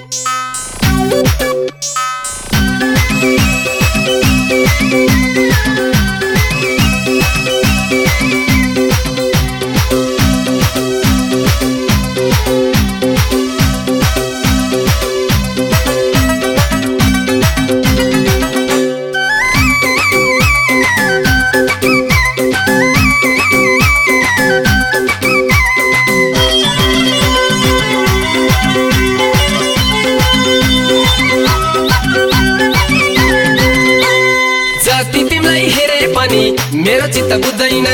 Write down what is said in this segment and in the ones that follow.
you. जति तिमीलाई हेरे पनि मेरो चित्त बुझ्दैन।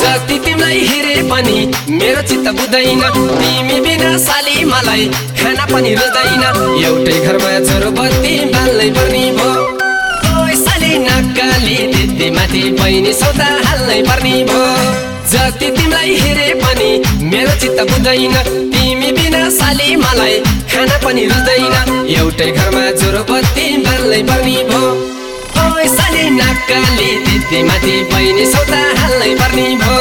जति तिमीलाई हेरे पनि मेरो चित्त बुझ्दैन। तिमी बिना साली मलाई खाना पनि रुच्दैन एउटै घरमा छोरो बत्ती बाल्नै पर्ने भो। ओइ साली नक्काली दिदी माथि बहिनी सौदा हाल्नै पर्ने भो। जति तिमीलाई हेरे पनि मेरो चित्त बुझ्दैन। साली मलाई खाना पनि रुच्दैन एउटै घरमा ज्वरो बत्ती बाल्नै पर्ने भो। ओइ साली नक्काली दिदी माथि बहिनी सौदा हाल्नै पर्ने भो।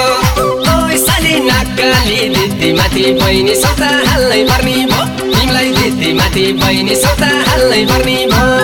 ओइ साली नक्काली दिदी माथि बहिनी सौदा हाल्नै पर्ने भो। तिमीलाई दिदी माथि बहिनी सौदा हाल्नै पर्ने भो।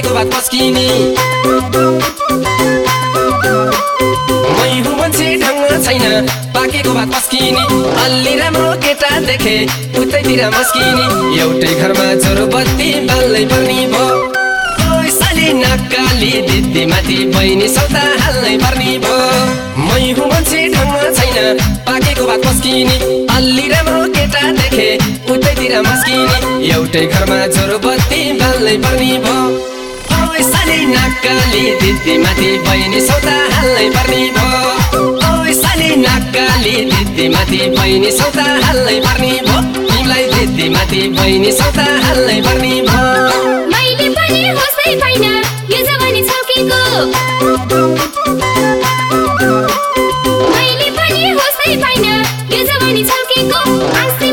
पाकेको भात पस्किने मै हुँ मान्छे ढङ्ग छैन पाकेको भात पस्किने अलि राम्रो केटा देखे उतैतिर मस्किने एउटै घरमा छोरो बत्ती बाल्नै पर्ने भो ओइ साली नक्काली दिदी माथि बहिनी सौदा हाल्नै पर्ने भो मै हुँ मान्छे ढङ्ग छैन पाकेको भात पस्किने अलि राम्रो केटा देखे उतैतिर मस्किने एउटै घरमा छोरो बत्ती बाल्नै पर्ने भो ओइ साली नक्काली दिदी माथि बहिनी सौदा हाल्नै पर्ने भो ओइ साली नक्काली दिदी माथि बहिनी सौदा हाल्नै पर्ने भो तिमीलाई दिदी माथि बहिनी सौदा हाल्नै पर्ने भो मैले पनि होसै पाइन यो जवानी छौकेको मैले पनि होसै पाइन यो जवानी छौकेको आस्ते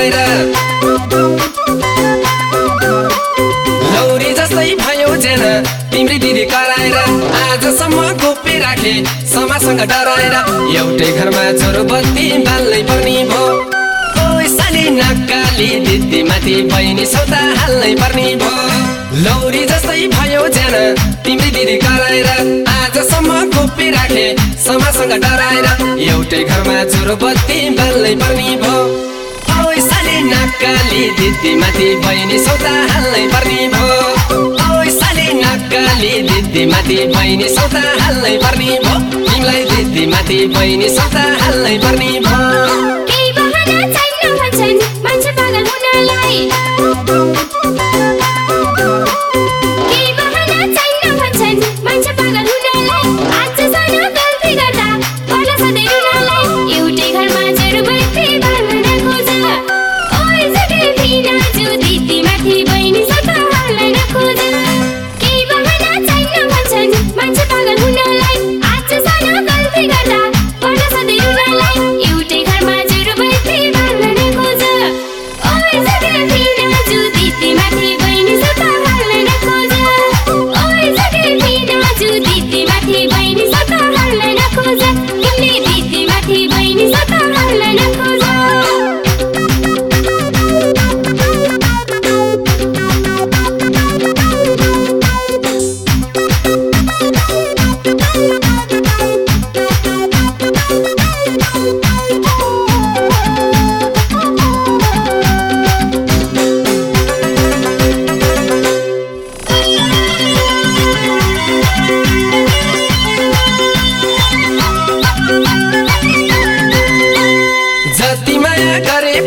कराएर लौरी जस्तै भयो ज्यान तिम्री दिदी कराएर आजसम्म गोपी राखे समाजसँग डराएर एउटै घरमा छोरो बत्ती बाल्नै पर्ने भो ओइ साली नक्काली दिदी माथि बहिनी सौता हाल्नै पर्ने भयो। लौरी जस्तै भयो ज्यान तिम्री दिदी कराएर आजसम्म खोपी राखे समाजसँग डराएर एउटै घरमा चुरो बत्ती बाल्नै पर्ने भयो। साली नक्काली दिदी माथि बहिनी सौता हाल्नै पर्ने भयो ओइ साली नक्काली दिदी माथि बहिनी सौता हाल्नै पर्ने भयो तिमीलाई दिदी माथि बहिनी सौता हाल्नै पर्ने भयो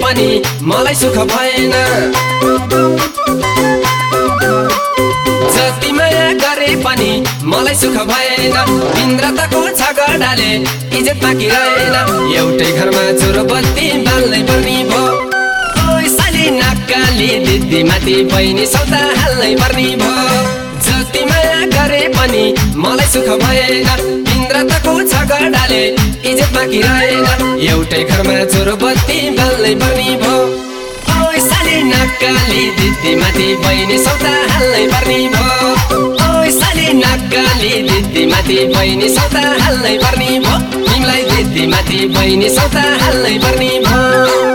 पनि मलाई सुख भएन। जति माया गरे पनि मलाई सुख भएन। इन्द्रताको झगडाले इज्जत बाँकी रहेन। एउटै घरमा चोरो बत्ती बाल्नै पर्ने भयो। नक्काली दिदी माथि बहिनी सौता हाल्नै पर्ने भयो। जति माया गरे पनि मलाई सुख भएन। इन्द्रताको झगडाले इज्जत बाँकी रहेन एउटै घरमा चोरो बत्ती बाल्नै पर्ने भयो साली नक्काली दिदी माथि बहिनी सौता हाल्नै पर्ने भयो साली नक्काली दिदी माथि बहिनी सौता हाल्नै पर्ने भयो तिमीलाई दिदी माथि बहिनी सौता हाल्नै पर्ने भयो